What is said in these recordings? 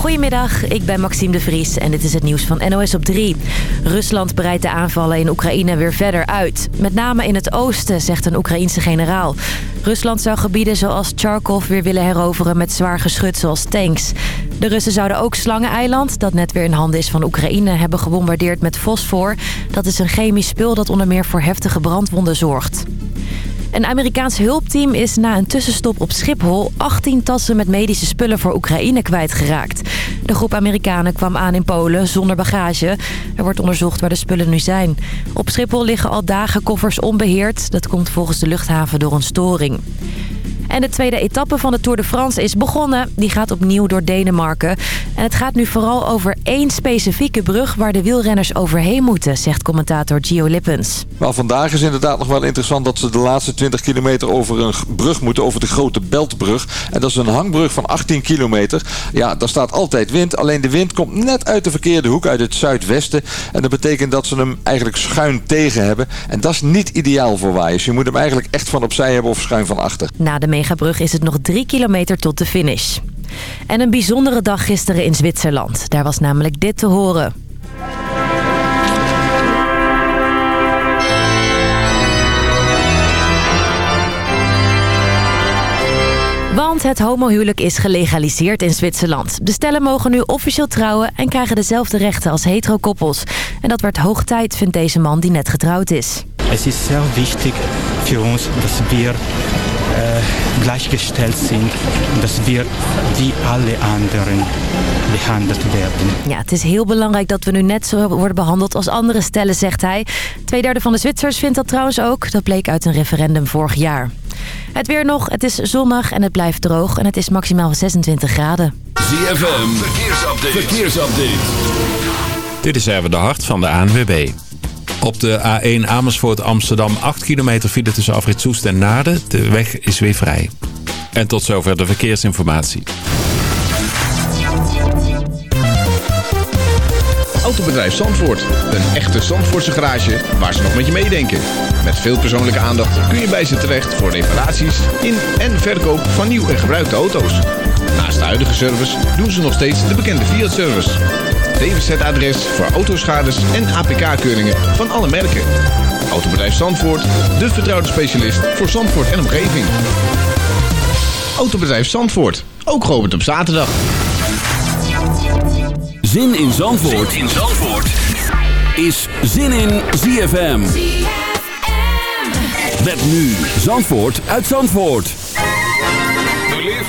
Goedemiddag, ik ben Maxime de Vries en dit is het nieuws van NOS op 3. Rusland breidt de aanvallen in Oekraïne weer verder uit. Met name in het oosten, zegt een Oekraïense generaal. Rusland zou gebieden zoals Charkov weer willen heroveren met zwaar geschut zoals tanks. De Russen zouden ook Slangeneiland, dat net weer in handen is van Oekraïne, hebben gebombardeerd met fosfor. Dat is een chemisch spul dat onder meer voor heftige brandwonden zorgt. Een Amerikaans hulpteam is na een tussenstop op Schiphol 18 tassen met medische spullen voor Oekraïne kwijtgeraakt. De groep Amerikanen kwam aan in Polen zonder bagage. Er wordt onderzocht waar de spullen nu zijn. Op Schiphol liggen al dagen koffers onbeheerd. Dat komt volgens de luchthaven door een storing. En de tweede etappe van de Tour de France is begonnen. Die gaat opnieuw door Denemarken. En het gaat nu vooral over één specifieke brug waar de wielrenners overheen moeten, zegt commentator Gio Lippens. Wel, vandaag is inderdaad nog wel interessant dat ze de laatste 20 kilometer over een brug moeten, over de grote Beltbrug. En dat is een hangbrug van 18 kilometer. Ja, daar staat altijd wind, alleen de wind komt net uit de verkeerde hoek, uit het zuidwesten. En dat betekent dat ze hem eigenlijk schuin tegen hebben. En dat is niet ideaal voor waaiers. Je moet hem eigenlijk echt van opzij hebben of schuin van achter. Na de is het nog drie kilometer tot de finish. En een bijzondere dag gisteren in Zwitserland. Daar was namelijk dit te horen. Want het homohuwelijk is gelegaliseerd in Zwitserland. De stellen mogen nu officieel trouwen en krijgen dezelfde rechten als hetero-koppels. En dat werd hoog tijd, vindt deze man die net getrouwd is. Het is heel wichtig voor ons dat we gleichgestellt zijn. Dat we wie alle anderen behandeld werden. Ja, het is heel belangrijk dat we nu net zo worden behandeld als andere stellen, zegt hij. Tweederde van de Zwitsers vindt dat trouwens ook. Dat bleek uit een referendum vorig jaar. Het weer nog, het is zonnig en het blijft droog en het is maximaal 26 graden. ZFM, verkeersupdate. verkeersupdate. Dit is even de hart van de ANWB. Op de A1 Amersfoort Amsterdam 8 kilometer file tussen Afrit Soest en Naarden. De weg is weer vrij. En tot zover de verkeersinformatie. Autobedrijf Zandvoort. Een echte Zandvoortse garage waar ze nog met je meedenken. Met veel persoonlijke aandacht kun je bij ze terecht voor reparaties in en verkoop van nieuw en gebruikte auto's. Naast de huidige service doen ze nog steeds de bekende Fiat-service. DWZ-adres voor autoschades en APK-keuringen van alle merken. Autobedrijf Zandvoort, de vertrouwde specialist voor Zandvoort en omgeving. Autobedrijf Zandvoort, ook geopend op zaterdag. Zin in Zandvoort, zin in Zandvoort. is Zin in ZFM. Met nu Zandvoort uit Zandvoort.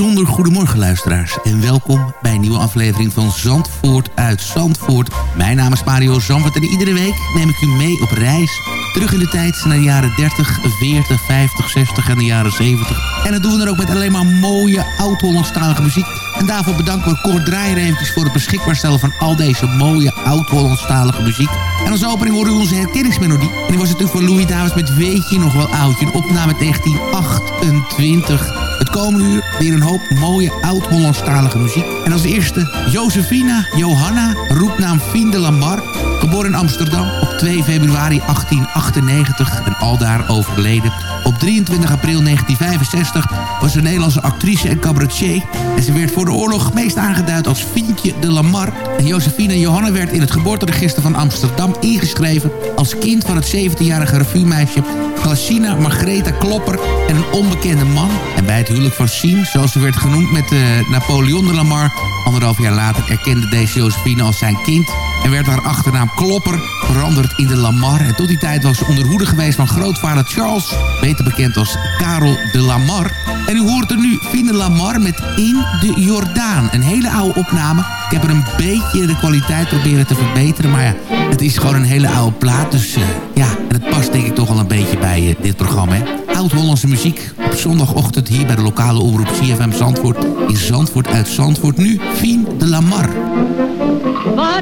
Bijzonder goedemorgen luisteraars en welkom bij een nieuwe aflevering van Zandvoort uit Zandvoort. Mijn naam is Mario Zandvoort en iedere week neem ik u mee op reis. Terug in de tijd naar de jaren 30, 40, 50, 60 en de jaren 70. En dat doen we dan ook met alleen maar mooie oud-Hollandstalige muziek. En daarvoor bedanken we Kort Draaier voor het beschikbaar stellen van al deze mooie oud-Hollandstalige muziek. En als opening horen we onze herkenningsmelodie. En die was natuurlijk van Louis Davis met Weet je nog wel oudje, een opname 1928. Het komende uur weer een hoop mooie oud-Hollandstalige muziek. En als eerste Josefina Johanna, roepnaam Fien de Lamar. Geboren in Amsterdam op 2 februari 1898 en aldaar overleden. Op 23 april 1965 was ze Nederlandse actrice en cabaretier. En ze werd voor de oorlog meest aangeduid als Fientje de Lamar. En Josefina Johanna werd in het geboorteregister van Amsterdam ingeschreven... als kind van het 17-jarige revuemeisje Glacina Margreta Klopper en een onbekende man. En bij het huwelijk van Sien, zoals ze werd genoemd met uh, Napoleon de Lamar... anderhalf jaar later erkende deze Josephine als zijn kind... en werd haar achternaam Klopper veranderd in de Lamar. En tot die tijd was ze onder hoede geweest van grootvader Charles... beter bekend als Karel de Lamar. En u hoort er nu Fine Lamar met In de Jordaan. Een hele oude opname. Ik heb er een beetje de kwaliteit proberen te verbeteren... maar ja, het is gewoon een hele oude plaat. Dus uh, ja, en het past denk ik toch wel een beetje bij uh, dit programma? Oud-Hollandse muziek op zondagochtend hier bij de lokale omroep CFM Zandvoort. In Zandvoort uit Zandvoort. Nu Fien de Lamar.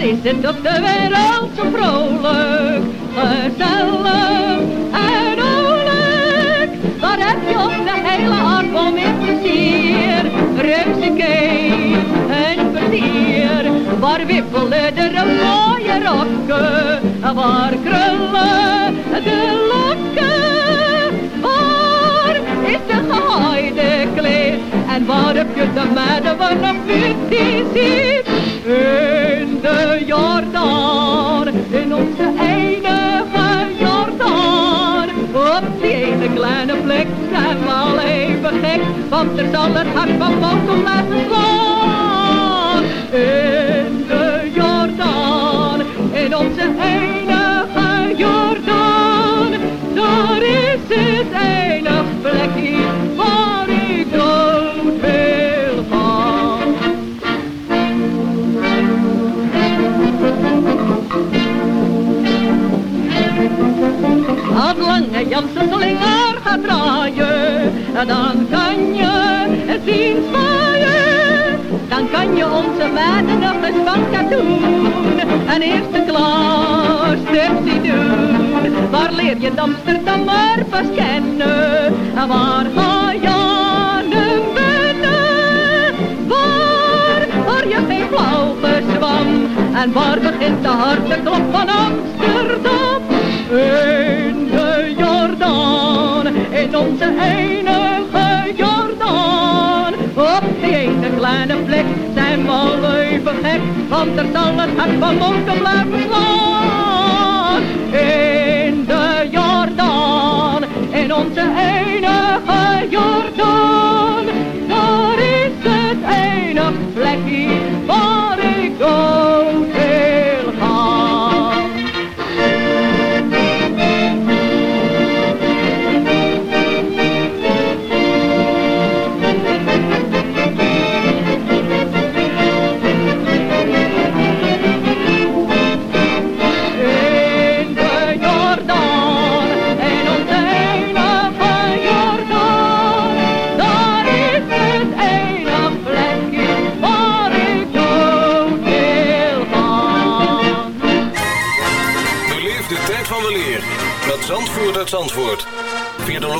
Is het op de wereld zo vrolijk, gezellig en oorlijk? Daar heb je op de hele aardbol met plezier, reuzekees en plezier. Waar wippelen de mooie rokken, waar krullen de lokken, waar is de gehaaide kleed? En waar heb je de meiden van een die ziet in de Jordaan, in onze enige Jordaan. Op die ene kleine plek zijn we al even gek, want er zal het hart van boot laten slaan. In de Jordaan, in onze enige lange Jansen slinger gaat draaien, dan kan je het zien zwaaien. Dan kan je onze meiden nog eens van katoen een eerste klas tipsy doen. Waar leer je de Amsterdam maar pas kennen? Waar ga je aan hem wennen? Waar je geen flauw gezwam? En waar begint de harde klop van Amsterdam? In onze enige Jordaan. Op die ene kleine plek zijn we al even gek, want er zal het hart van moeten blijven slaan.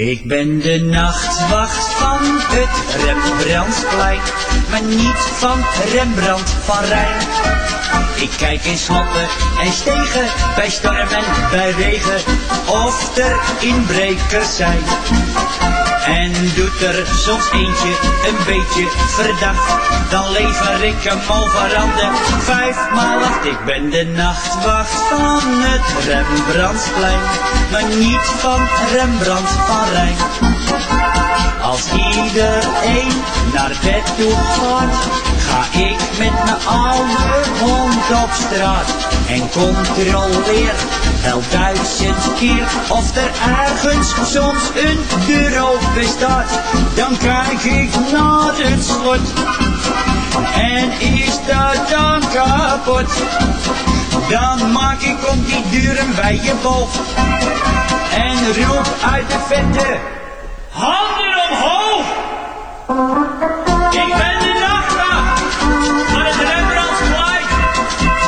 Ik ben de nachtwacht van het Rembrandtsplein, maar niet van Rembrandt van Rijn. Ik kijk in slotten en stegen, bij storm en bij regen, of er inbrekers zijn. En doet er soms eentje een beetje verdacht, dan lever ik hem over aan de vijfmaal acht. Ik ben de nachtwacht van het Rembrandtsplein, maar niet van Rembrandt van Rijn. Als iedereen naar bed toe gaat, ga ik met mijn oude hond op straat en controleer wel duizend keer of er ergens soms een deur open. Dan kijk ik naar het slot en is dat dan kapot? Dan maak ik om die deuren bij je boog en roep uit de vette. Ik ben de nachtwacht van het Rembrandtsplein.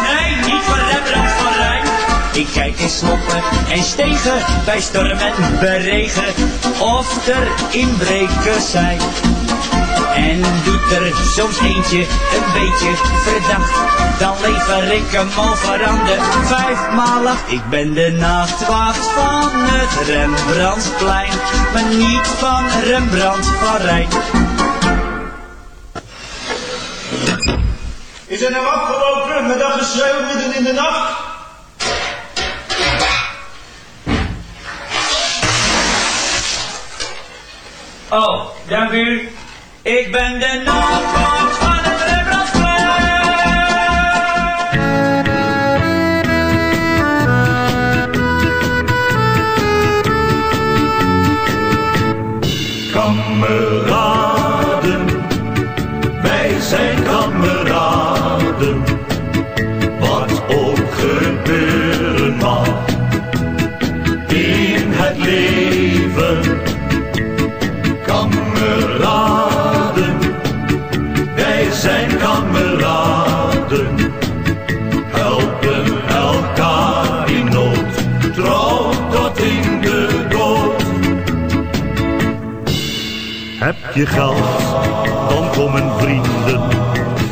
Nee, niet van Rembrandt van Rijn. Ik kijk in sloppen en stegen bij storm en beregen of er inbrekers zijn. En doet er soms eentje een beetje verdacht, dan lever ik hem over aan de vijfmaal acht. Ik ben de nachtwacht van het Rembrandtsplein, maar niet van Rembrandt van Rijn. Zijn nou afgelopen met dat geschreeuw midden in de nacht. Oh, dank u. Ik ben de nachtwacht Je geld, dan komen vrienden,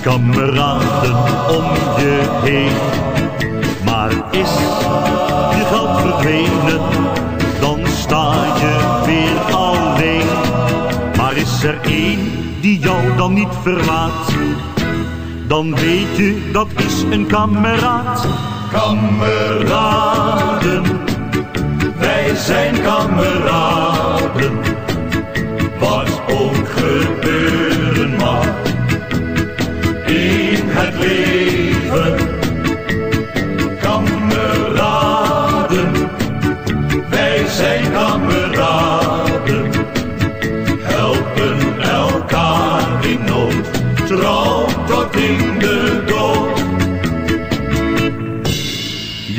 kameraden om je heen. Maar is je geld verdwenen, dan sta je weer alleen. Maar is er één die jou dan niet verlaat, dan weet je dat is een kameraad. Kameraden, wij zijn kameraden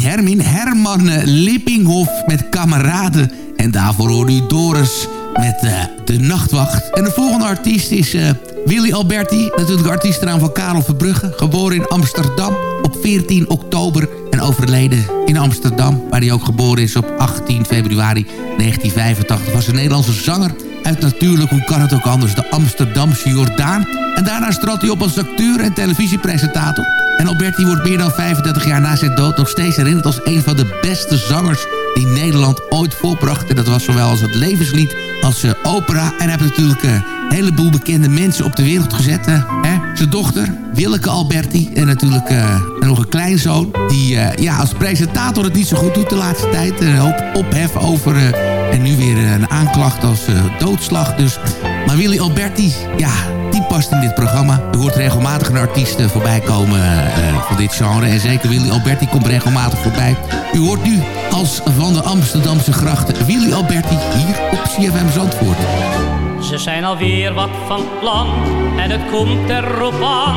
Hermin. Herman Lippinghoff met Kameraden. En daarvoor hoorde u Doris met eh, De Nachtwacht. En de volgende artiest is eh, Willy Alberti. Natuurlijk artiestenaam van Karel Verbrugge. Geboren in Amsterdam op 14 oktober. En overleden in Amsterdam. Waar hij ook geboren is op 18 februari 1985. Was een Nederlandse zanger uit natuurlijk, hoe kan het ook anders, de Amsterdamse Jordaan. En daarna trad hij op als acteur en televisiepresentator. En Alberti wordt meer dan 35 jaar na zijn dood nog steeds herinnerd als een van de beste zangers die Nederland ooit voorbracht. Dat was zowel als het levenslied als uh, opera. En hij heeft natuurlijk uh, een heleboel bekende mensen op de wereld gezet. Uh, hè? Zijn dochter, Willeke Alberti. En natuurlijk nog een kleinzoon. Die ja, als presentator het niet zo goed doet de laatste tijd. Een hoop ophef over... en nu weer een aanklacht als doodslag. Dus. Maar Willy Alberti, ja, die past in dit programma. U hoort regelmatig een artiest voorbij komen uh, van dit genre. En zeker Willy Alberti komt regelmatig voorbij. U hoort nu als van de Amsterdamse grachten Willy Alberti hier op CFM Zandvoort. Ze zijn alweer wat van plan en het komt erop aan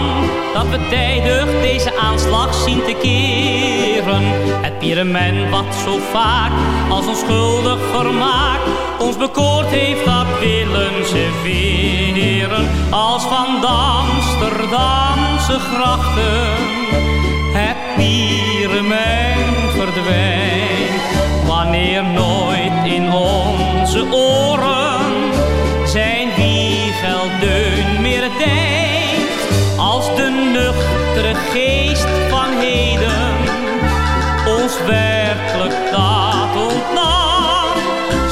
dat we tijdig deze aanslag zien te keren. Het pyramid wat zo vaak als onschuldig vermaak ons bekoord heeft, dat willen ze weren. Als van Amsterdamse grachten het pyramid verdwijnt. Wanneer nooit in onze oren nuchtere geest van heden ons werkelijk daar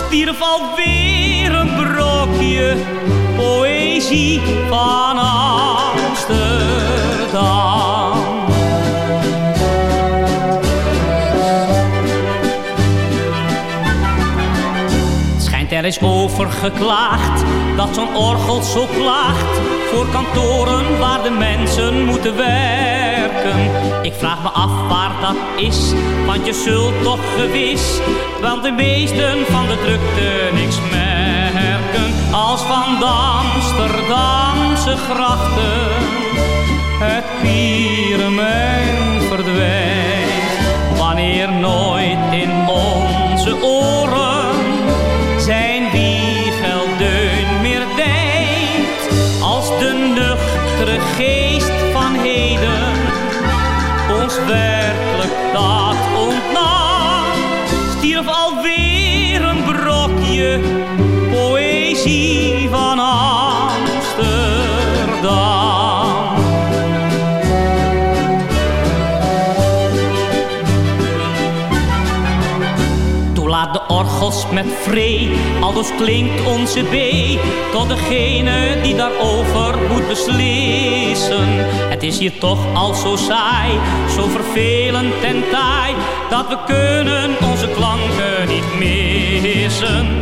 stierf alweer een brokje poëzie van Amsterdam. Schijnt er is over geklaagd dat zo'n orgel zo klaagt voor kantoren waar de mensen moeten werken. Ik vraag me af waar dat is, want je zult toch gewis wel de meesten van de drukte niks merken. Als van Amsterdamse grachten het pieremijn verdwijnt. Wanneer nooit in van Amsterdam. Toen laat de orgels met vree, aldus klinkt onze B tot degene die daarover moet beslissen. Het is hier toch al zo saai, zo vervelend en taai, dat we kunnen onze klanken niet missen.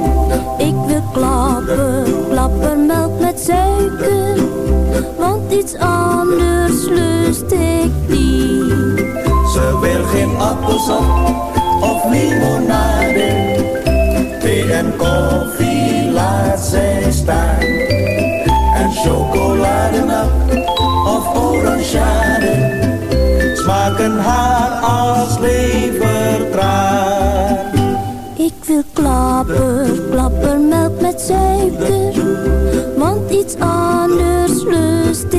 Ik wil klapper, klappermelk met suiker. Want iets anders lust ik niet. Ze wil geen appelsap of limonade. Thee en koffie laat zij staan. En chocolademelk of orangeade. Smaken haar als levertraan. Ik wil klapper, klappermelk met suiker. Want iets anders lust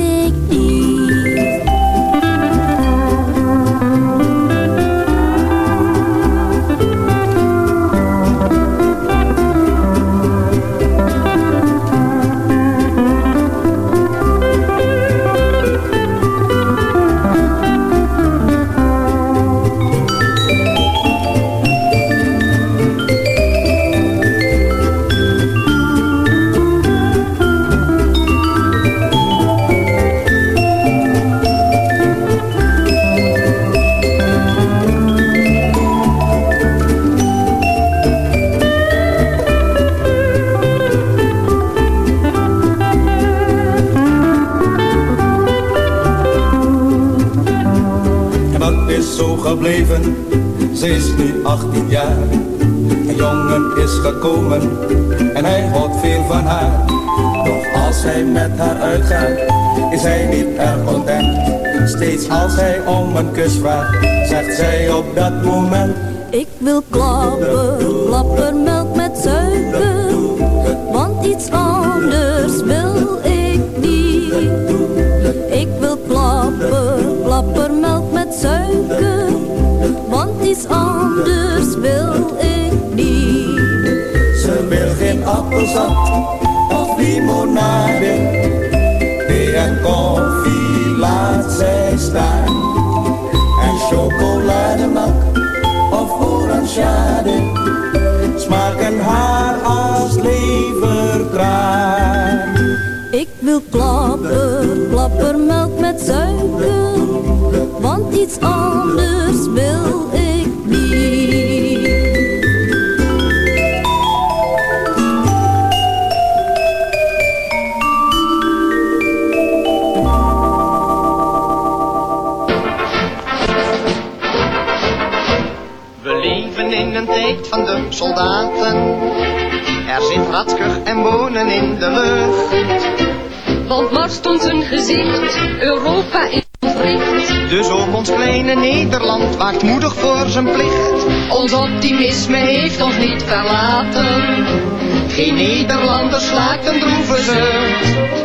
gebleven? Ze is nu 18 jaar. Een jongen is gekomen en hij houdt veel van haar. Doch als hij met haar uitgaat, is hij niet erg content. Steeds als hij om een kus vraagt, zegt zij op dat moment. Ik wil klapper, klappermelk met suiker. Want iets anders wil ik niet. Ik wil klapper, klappermelk met suiker. Appelsap of limonade. Thee en koffie laat zij staan. En chocolademelk of orangeade. Smaken haar als levertraan. Ik wil klapper, klappermelk met suiker. Want iets anders wil ik van de soldaten. Er zit ratkuch en wonen in de lucht. Want marst ons een gezicht, Europa is ontwricht. Dus ook ons kleine Nederland waakt moedig voor zijn plicht. Ons optimisme heeft ons niet verlaten. Geen Nederlanders slaakt een droeve zucht.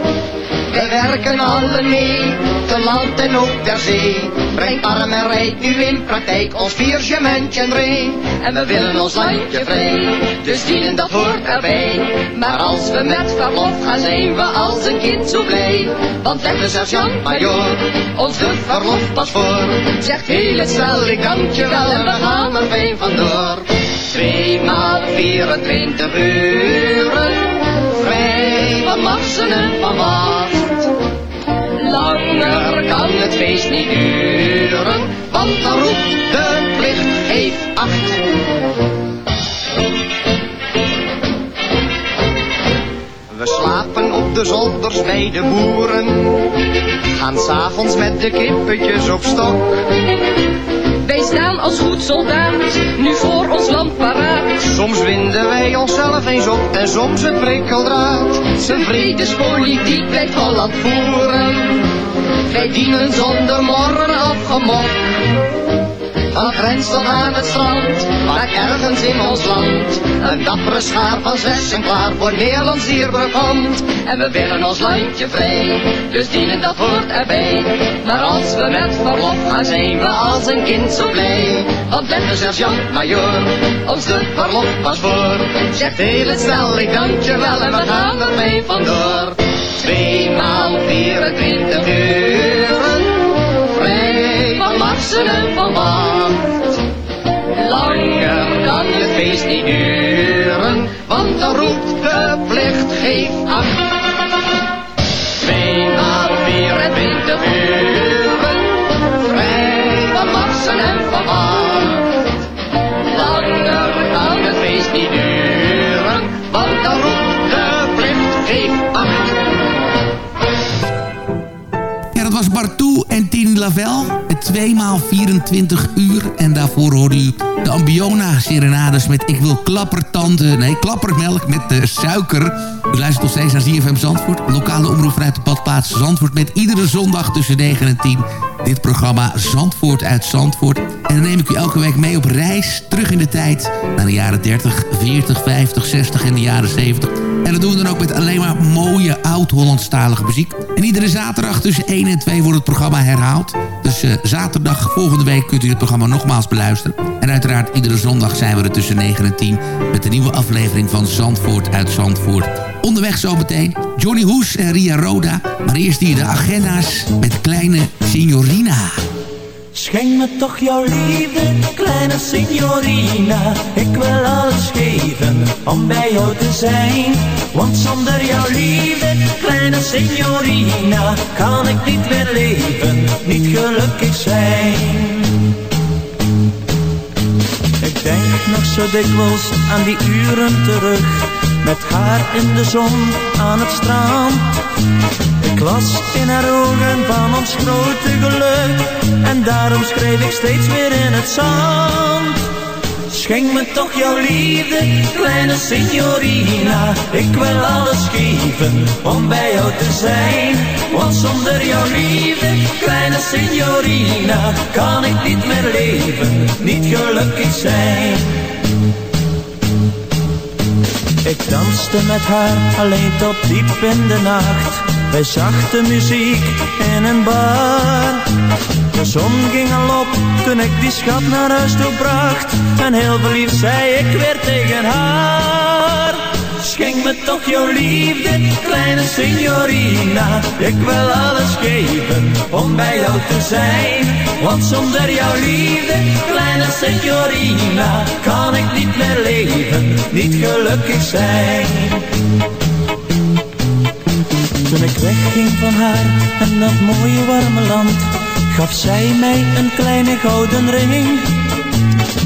Wij werken alle mee, te land en ook ter zee. Brengt arm en rijk nu in praktijk ons viergementje ree. En we willen ons landje vrij, dus dienen dat hoort erbij. Maar als we met verlof gaan zijn we als een kind zo blij. Want zegt de sergeant-majoor, ons de verlof pas voor. Zegt heel het stel, ik dank je wel en we gaan er fijn vandoor. Tweemaal 24 uren, vrij van marsen en van. Het feest niet duren, want dan roept de plicht geef acht. We slapen op de zolders bij de boeren, gaan s'avonds met de kippetjes op stok. Wij staan als goed soldaat, nu voor ons land paraat. Soms winden wij onszelf eens op en soms een prikkeldraad. Zijn vredespolitiek blijft Holland voeren. Wij dienen zonder morren afgemok. Van grens tot aan het strand, maar ergens in ons land. Een dappere schaar van zessen klaar voor Nederlands dierbaar komt. En we willen ons landje vrij, dus dienen dat hoort erbij. Maar als we met verlof gaan, zijn we als een kind zo blij. Want let de sergeant-majoor ons de verlof pas voor. Zegt heel stel, ik dank je wel en we gaan er mee vandoor. Tweemaal 24 uren, vrij van marsen en van wacht. Langer kan het feest niet duren, want dan roept de plicht geef acht. En Tien Lavelle. Met 2 maal 24 uur. En daarvoor hoorde u de Ambiona Serenades met Ik wil klappertanden. Nee, klappermelk met de suiker. U luistert nog steeds naar ZFM Zandvoort. Lokale omroep vanuit de badplaats Zandvoort. Met iedere zondag tussen 9 en 10. Dit programma Zandvoort uit Zandvoort. En dan neem ik u elke week mee op reis. Terug in de tijd. Naar de jaren 30, 40, 50, 60 en de jaren 70. En dat doen we dan ook met alleen maar mooie oud-Hollandstalige muziek. En iedere zaterdag tussen 1 en 2 wordt het programma herhaald. Dus uh, zaterdag volgende week kunt u het programma nogmaals beluisteren. En uiteraard iedere zondag zijn we er tussen 9 en 10... met de nieuwe aflevering van Zandvoort uit Zandvoort. Onderweg zometeen Johnny Hoes en Ria Roda. Maar eerst hier de agenda's met kleine Signorina. Schenk me toch jouw liefde, kleine signorina. Ik wil alles geven om bij jou te zijn. Want zonder jouw liefde, kleine signorina, kan ik niet meer leven, niet gelukkig zijn. Ik denk nog zo dikwijls aan die uren terug, met haar in de zon aan het strand. Ik las in haar ogen van ons grote geluk. En daarom schreef ik steeds weer in het zand. Schenk me toch jouw liefde, kleine signorina. Ik wil alles geven om bij jou te zijn. Want zonder jouw liefde, kleine signorina Kan ik niet meer leven, niet gelukkig zijn. Ik danste met haar alleen tot diep in de nacht Bij zachte muziek in een bar. De zon ging al op toen ik die schat naar huis toe bracht. En heel verliefd zei ik weer tegen haar. Schenk me toch jouw liefde, kleine signorina. Ik wil alles geven om bij jou te zijn. Want zonder jouw liefde, kleine signorina Kan ik niet meer leven, niet gelukkig zijn Toen ik wegging van haar en dat mooie warme land, gaf zij mij een kleine gouden ring.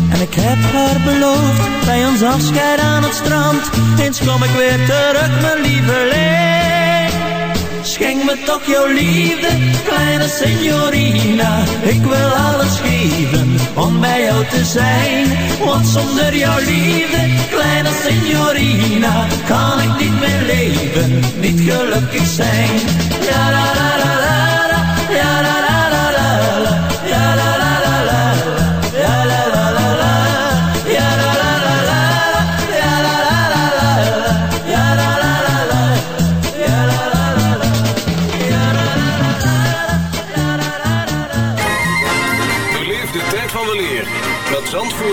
En ik heb haar beloofd bij ons afscheid aan het strand, eens kom ik weer terug, mijn lieveling. Schenk me toch jouw liefde, kleine signorina. Ik wil alles geven om bij jou te zijn. Want zonder jouw liefde, kleine signorina, kan ik niet meer leven, niet gelukkig zijn.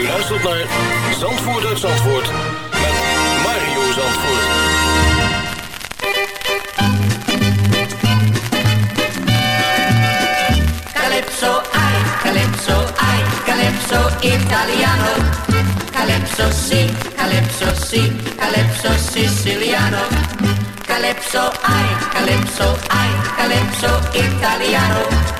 U luistert naar Zandvoort uit Zandvoort met Mario Zandvoort. Calypso, ai, calypso, ai, calypso italiano. Calypso sì, calypso sì, calypso siciliano. Calypso, ai, calypso, ai, calypso italiano.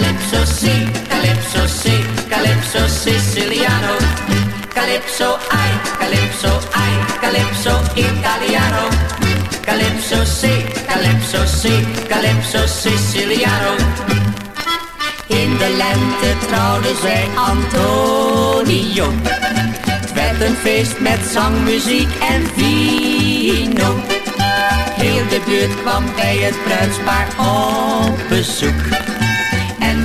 Calypso, sì, calypso, sì, calypso siciliano. Calypso, ai, calypso, ai, calypso italiano. Calypso, sì, calypso, sì, calypso siciliano. In de lente trouwden zij Antonio. Het werd een feest met zang, muziek en vino. Heel de buurt kwam bij het bruidspaar op bezoek.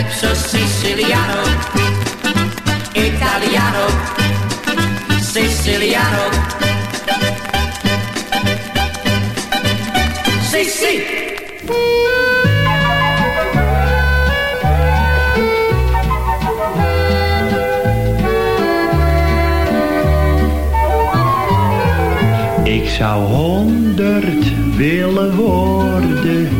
Calypso siciliano. Italiano, siciliano. Sì. Ik zou honderd willen worden,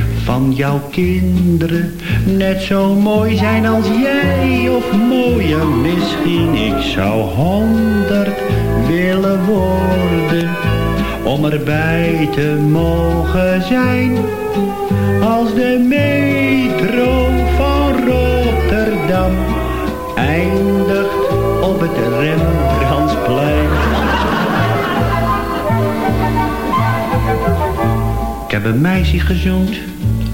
van jouw kinderen net zo mooi zijn als jij of mooier misschien. Ik zou honderd willen worden om erbij te mogen zijn als de metro van Rotterdam eindigt op het Rembrandtsplein. Ik heb een meisje gezoend,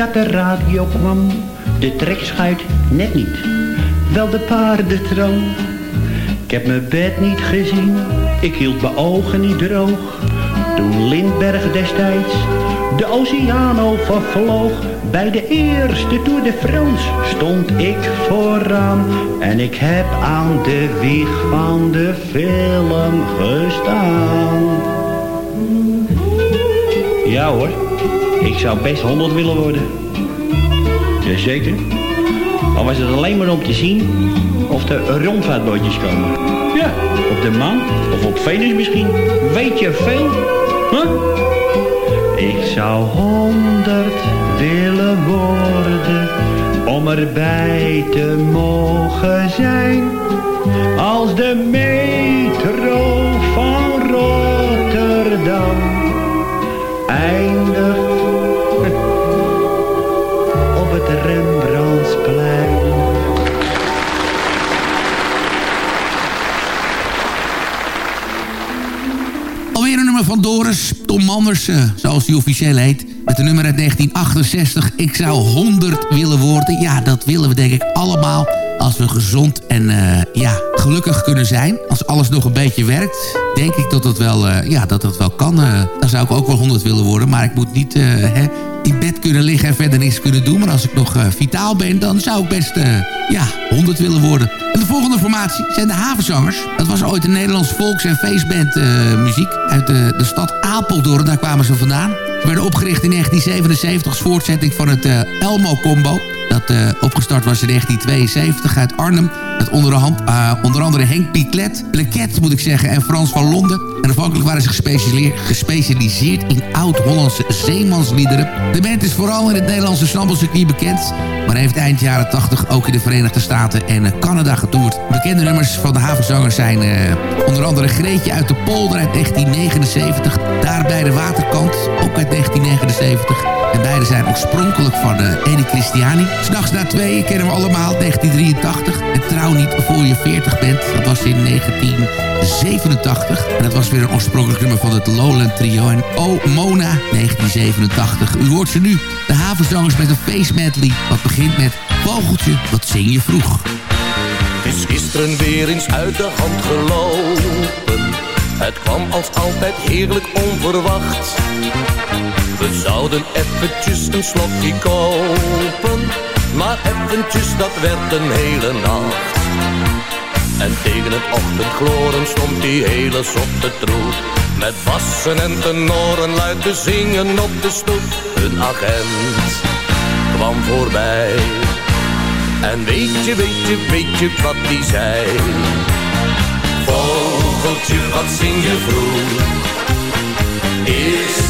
dat de radio kwam. De trekschuit net niet, wel de paardentram. Ik heb mijn bed niet gezien, ik hield mijn ogen niet droog. Toen Lindbergh destijds de Oceano vervloog. Bij de eerste Tour de France stond ik vooraan. En ik heb aan de wieg van de film gestaan. Ja hoor, ik zou best 100 willen worden. Jazeker. Al was het alleen maar om te zien of er rondvaartbootjes komen. Ja, op de maan of op Venus misschien. Weet je veel? Huh? Ik zou honderd willen worden om erbij te mogen zijn. Als de metro van Doris, Tom Manders, eh, zoals hij officieel heet. Met de nummer uit 1968. Ik zou 100 willen worden. Ja, dat willen we denk ik allemaal. Als we gezond en eh, ja, gelukkig kunnen zijn. Als alles nog een beetje werkt. Denk ik dat dat wel, eh, ja, dat dat wel kan. Dan zou ik ook wel 100 willen worden. Maar ik moet niet hè, in bed kunnen liggen en verder niks kunnen doen. Maar als ik nog vitaal ben, dan zou ik best ja, 100 willen worden. En de volgende formatie zijn de Havenzangers. Dat was ooit een Nederlands volks- en feestband muziek. Uit de, de stad Apeldoorn, daar kwamen ze vandaan. Ze werden opgericht in 1977 als voortzetting van het Elmo-combo. Dat uh, opgestart was in 1972 uit Arnhem. Met onder, uh, onder andere Henk Piclet, Pleket moet ik zeggen, en Frans van Londen. En afhankelijk waren ze gespecialiseerd in oud-Hollandse zeemansliederen. De band is vooral in het Nederlandse snabbelcircuit bekend. Maar heeft eind jaren 80 ook in de Verenigde Staten en uh, Canada getoerd. Bekende nummers van de havenzangers zijn onder andere Greetje uit de Polder uit 1979. Daar bij de waterkant, ook uit 1979. En beide zijn oorspronkelijk van uh, Christiani. S'nachts na tweeën kennen we allemaal 1983. En trouw niet voor je 40 bent. Dat was in 1987. En dat was weer een oorspronkelijk nummer van het Lowland Trio. En Oh Mona 1987. U hoort ze nu. De havenzangers met een face medley. Wat begint met Vogeltje, wat zing je vroeg? Het is gisteren weer eens uit de hand gelopen. Het kwam als altijd heerlijk onverwacht. We zouden eventjes een slokje kopen, maar eventjes dat werd een hele nacht. En tegen het ochtendgloren stond die hele zotte troep. Met bassen en tenoren luid te zingen op de stoep. Een agent kwam voorbij. En weet je, weet je, weet je wat die zei? Vogeltje, wat zing je vroeg? Is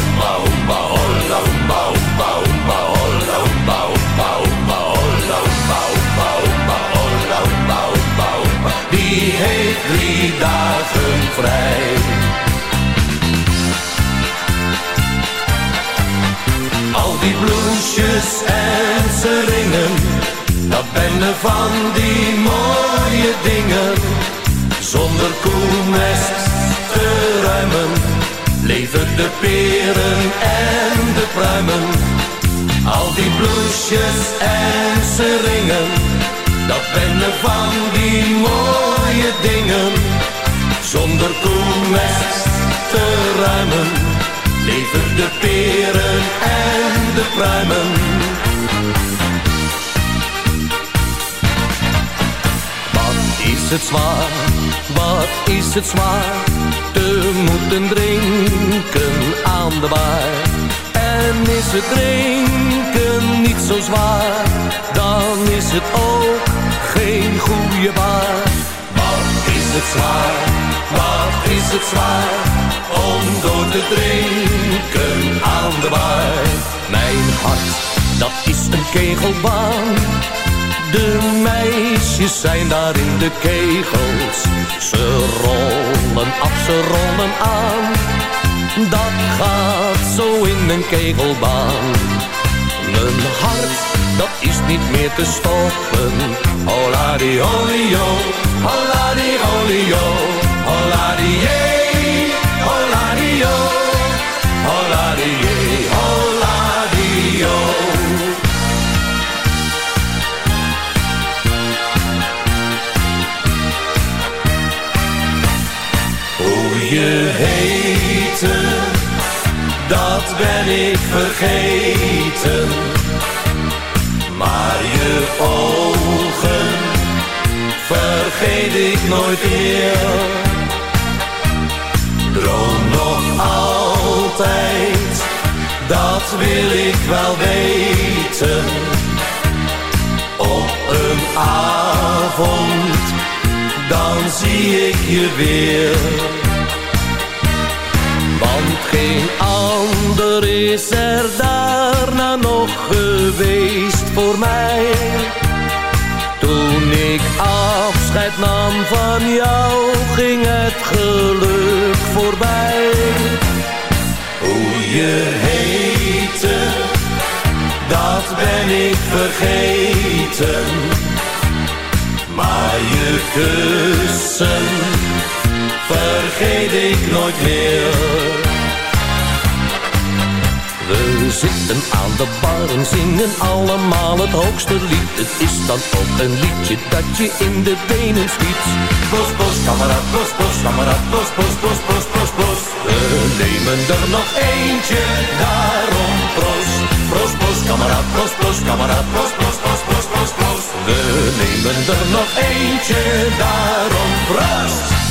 Die heeft drie dagen vrij. Al die bloesjes en seringen, dat ben van die mooie dingen. Zonder koelmest te ruimen, leven de peren en de pruimen. Al die bloesjes en seringen, dat ben van die mooie dingen. Zonder koelmest te ruimen, leven de peren en de pruimen. Wat is het zwaar, wat is het zwaar, te moeten drinken aan de bar. En is het drinken niet zo zwaar, dan is het ook geen goede baar. Het zwaar, wat is het zwaar, om door te drinken aan de bar. Mijn hart, dat is een kegelbaan. De meisjes zijn daar in de kegels. Ze rollen af, ze rollen aan. Dat gaat zo in een kegelbaan. Mijn hart, dat is niet meer te stoppen. Hola di olio, hola di olio, hola di je, heette, dat ben ik vergeten. Maar je ogen vergeet ik nooit meer. Droom nog altijd, dat wil ik wel weten. Op een avond, dan zie ik je weer. Want geen ander is er voor Toen ik afscheid nam van jou, ging het geluk voorbij. Hoe je heette, dat ben ik vergeten. Maar je kussen vergeet ik nooit meer. We zitten aan de bar en zingen allemaal het hoogste lied. Het is dan ook een liedje dat je in de benen schiet. Bos, bos, kameraad, bos, bos, kameraad, bos, bos, bos, bos, bos, bos. We nemen er nog eentje, daarom proost. Proost, bos, bos, bos, kameraad, bos, bos, bos, bos, bos, bos. We nemen er nog eentje, daarom proost.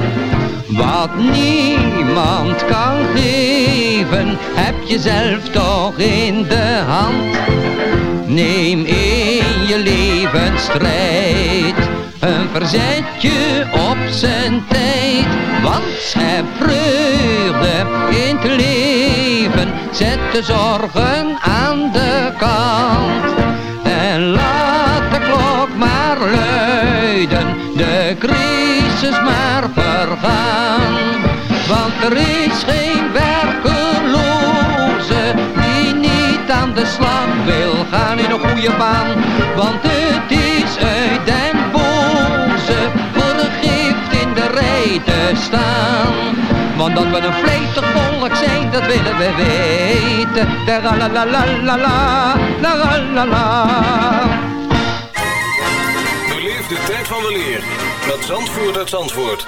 Wat niemand kan geven, heb je zelf toch in de hand. Neem in je levensstrijd een verzetje op zijn tijd. Want schep vreugde in het leven, zet de zorgen aan de kant. Want er is geen werkeloze die niet aan de slag wil gaan in een goede baan. Want het is uit den boze voor een gift in de rij te staan. Want dat we een vletig volk zijn, dat willen we weten. La la la la la la, la la la. De tijd van de leer met Zandvoort uit Zandvoort.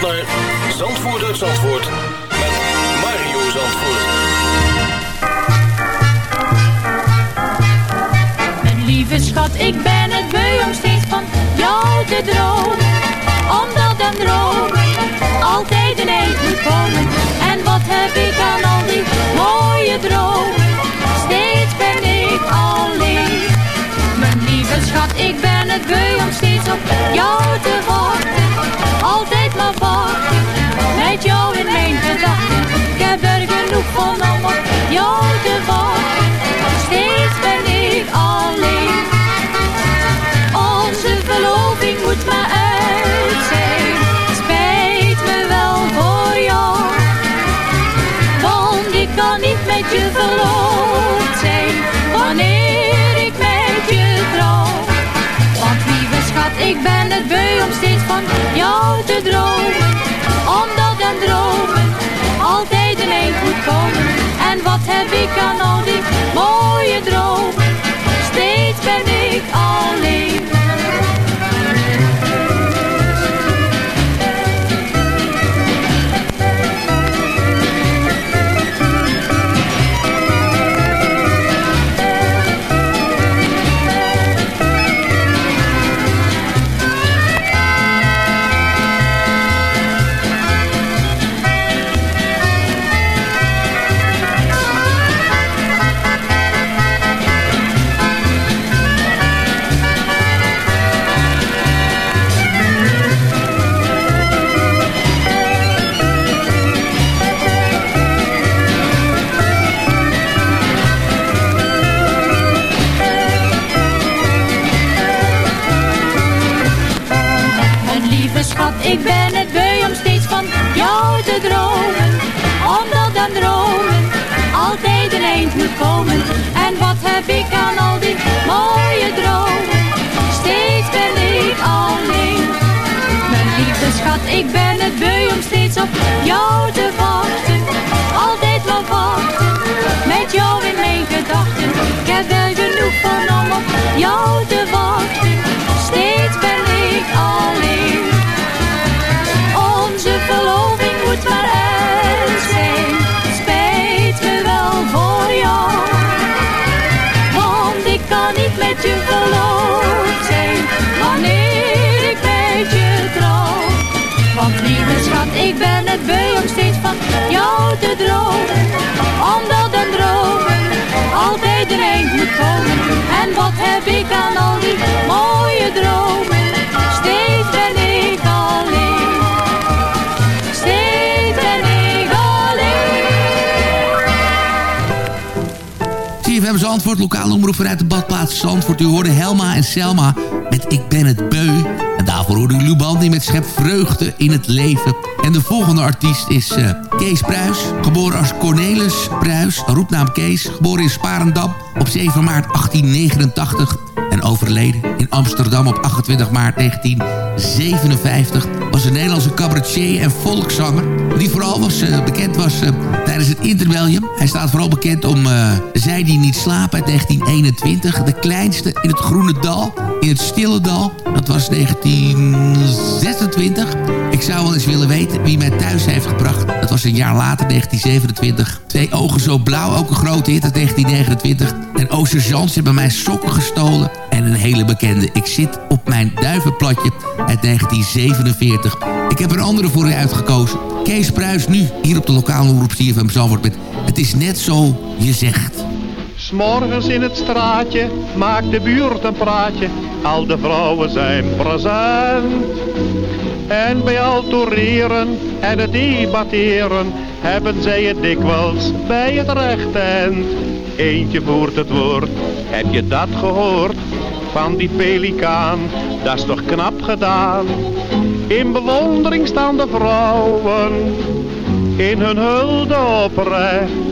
naar Zandvoort uit Zandvoort met Mario Zandvoort. Mijn lieve schat, ik ben het beu om steeds van jou te dromen. Omdat een droom altijd een eind moet komen. En wat heb ik aan al die mooie dromen? Steeds ben ik alleen. Mijn lieve schat, ik ben het beu om steeds op jou te wachten. Wachten, met jou in mijn gedachten. Ik heb er genoeg van op jou te dromen? Steeds ben ik alleen. Heb ik aan al die mooie dromen? Steeds ben ik alleen. Mijn lieve schat, ik ben het beu om steeds op jou te wachten. Altijd wel wachten, met jou in mijn gedachten. Ik heb wel genoeg van om op jou te wachten. Steeds jou te dromen. Omdat een dromen altijd een eind moet komen. En wat heb ik aan al die mooie dromen? Steeds ben ik alleen. Steeds ben ik alleen. CFM Zandvoort, lokale omroep vanuit de badplaats Zandvoort. U hoorde Helma en Selma met Ik ben het beu. Daarvoor hoorde u Lubandi met Schep Vreugde in het leven. En de volgende artiest is eh, Kees Pruis. Geboren als Cornelis Pruis, roepnaam Kees. Geboren in Sparendam op 7 maart 1889. En overleden in Amsterdam op 28 maart 1957. Was een Nederlandse cabaretier en volkszanger. Die vooral was, eh, bekend was eh, tijdens het interwellium. Hij staat vooral bekend om Zij die niet slapen uit 1921. De kleinste in het Groene Dal. In het Stille Dal. Dat was 1926. Ik zou wel eens willen weten wie mij thuis heeft gebracht. Dat was een jaar later, 1927. Twee ogen zo blauw, ook een grote hit uit 1929. En O Sergeant heeft bij mij sokken gestolen. En een hele bekende Ik zit op mijn duivenplatje uit 1947. Ik heb een andere voor u uitgekozen. Kees Pruis nu, hier op de lokale omroep CFM Zalvoort met Het is net zo je zegt. S'morgens in het straatje maakt de buurt een praatje. Al de vrouwen zijn present. En bij al toereren en het debatteren hebben zij het dikwijls bij het recht eind. Eentje voert het woord, heb je dat gehoord? Van die pelikaan, dat is toch knap gedaan. In bewondering staan de vrouwen, in hun hulde oprecht.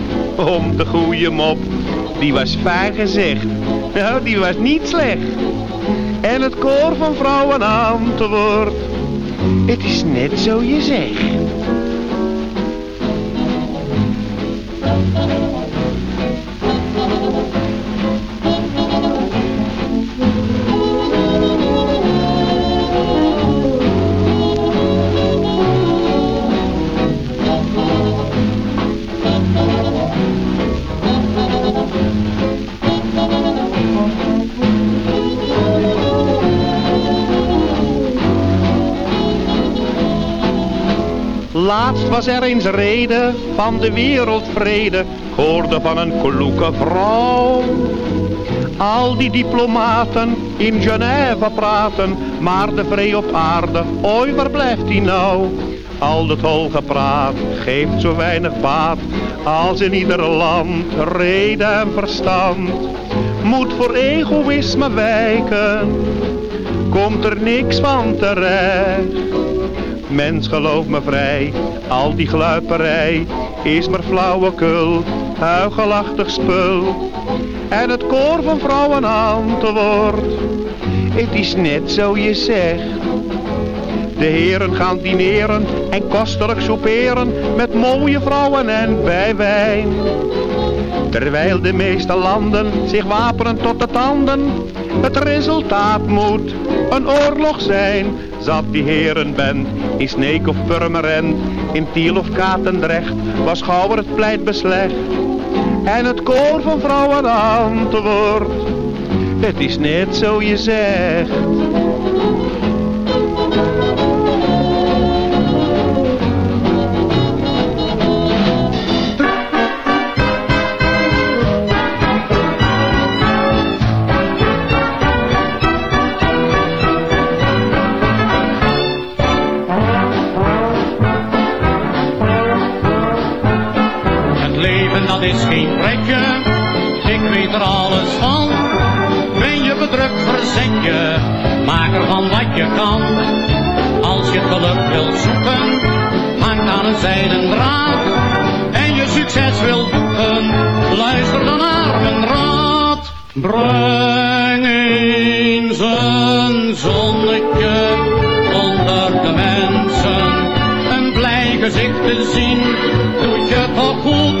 om de goeie mop. Die was fijn gezegd, nou die was niet slecht. En het koor van vrouwen antwoordt, het is net zo je zegt. Laatst was er eens reden van de wereldvrede, ik hoorde van een kloeke vrouw. Al die diplomaten in Genève praten, maar de vrede op aarde, ooit waar blijft die nou? Al dat holgepraat geeft zo weinig baat, als in ieder land reden en verstand. Moet voor egoïsme wijken, komt er niks van terecht. Mens geloof me vrij, al die gluiperij is maar flauwekul, huigelachtig spul. En het koor van vrouwen antwoordt, het is net zo je zegt. De heren gaan dineren en kostelijk souperen met mooie vrouwen en bij wijn. Terwijl de meeste landen zich wapenen tot de tanden, het resultaat moet een oorlog zijn. Zat die herenband in Sneek of Purmerend, in Tiel of Katendrecht, was gauwer het pleit beslecht. En het koor van vrouwen antwoordt, het is net zo je zegt. Is geen pretje, ik weet er alles van. Ben je bedrukt, verzet je, maak er van wat je kan. Als je geluk wilt zoeken, hang aan een zijden draad. En je succes wilt boeken, luister dan naar mijn raad. Breng eens een zonnetje onder de mensen. Een blij gezicht te zien, doet je toch goed.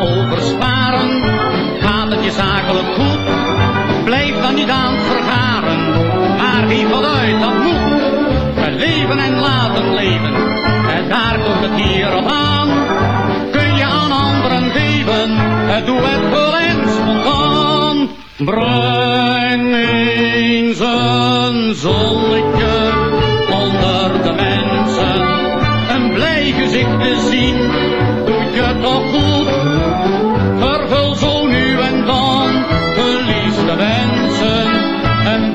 Oversparen, gaat het je zakelijk goed. Blijf dan niet aan het vergaren, maar geef wat uit, dat moet. Het leven en laten leven, en daar komt het hier op aan. Kun je aan anderen geven, het doe het vol en spontaan. Breng eens een zonnetje onder de mensen. Een blij gezicht te zien, doet je toch goed.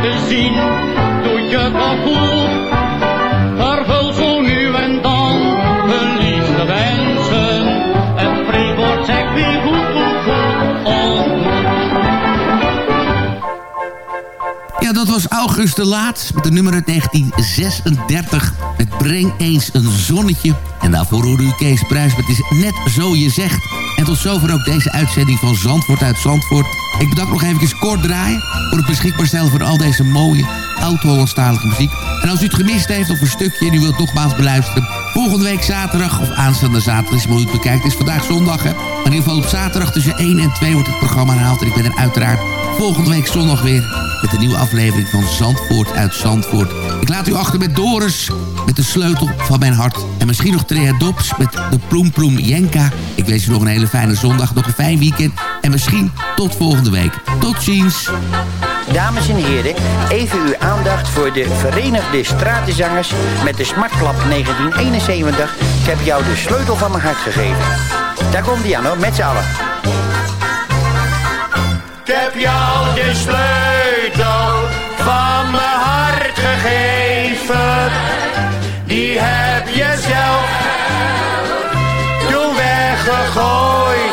te zien, doet je goed. Vervul zo nu en dan hun liefste wensen. Het spreekwoord zegt wie goed doet goed ontmoet. Ja, dat was August de Laat met de nummer uit 1936. Het Breng eens een zonnetje. En daarvoor hoorde u Kees Pruis Het is net zo je zegt. En tot zover ook deze uitzending van Zandvoort uit Zandvoort. Ik bedank nog even kort draaien... voor het beschikbaar stellen van al deze mooie oud-Hollandstalige muziek. En als u het gemist heeft of een stukje en u wilt nogmaals beluisteren... volgende week zaterdag of aanstaande zaterdag is mooi bekijkt. Het is vandaag zondag, hè. Maar in ieder geval op zaterdag tussen 1 en 2 wordt het programma herhaald. En ik ben er uiteraard volgende week zondag weer... met een nieuwe aflevering van Zandvoort uit Zandvoort. Ik laat u achter met Doris, met de sleutel van mijn hart. En misschien nog Trea Dops met de Ploem Ploem Jenka. Ik wens u nog een hele fijne zondag, nog een fijn weekend. En misschien tot volgende week. Tot ziens. Dames en heren, even uw aandacht voor de Verenigde Stratenzangers met de Smartklap 1971. Ik heb jou de sleutel van mijn hart gegeven. Daar komt die aan hoor, met z'n allen. Ik heb jou de sleutel van mijn hart gegeven. Die heb je zelf toen weggegooid.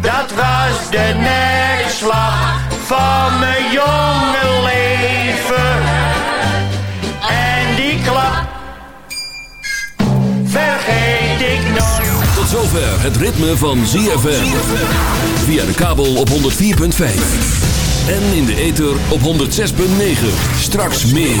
Dat was de nekslag van mijn jonge leven. En die klap vergeet ik nooit. Tot zover het ritme van ZFM. Via de kabel op 104.5. En in de ether op 106.9. Straks meer.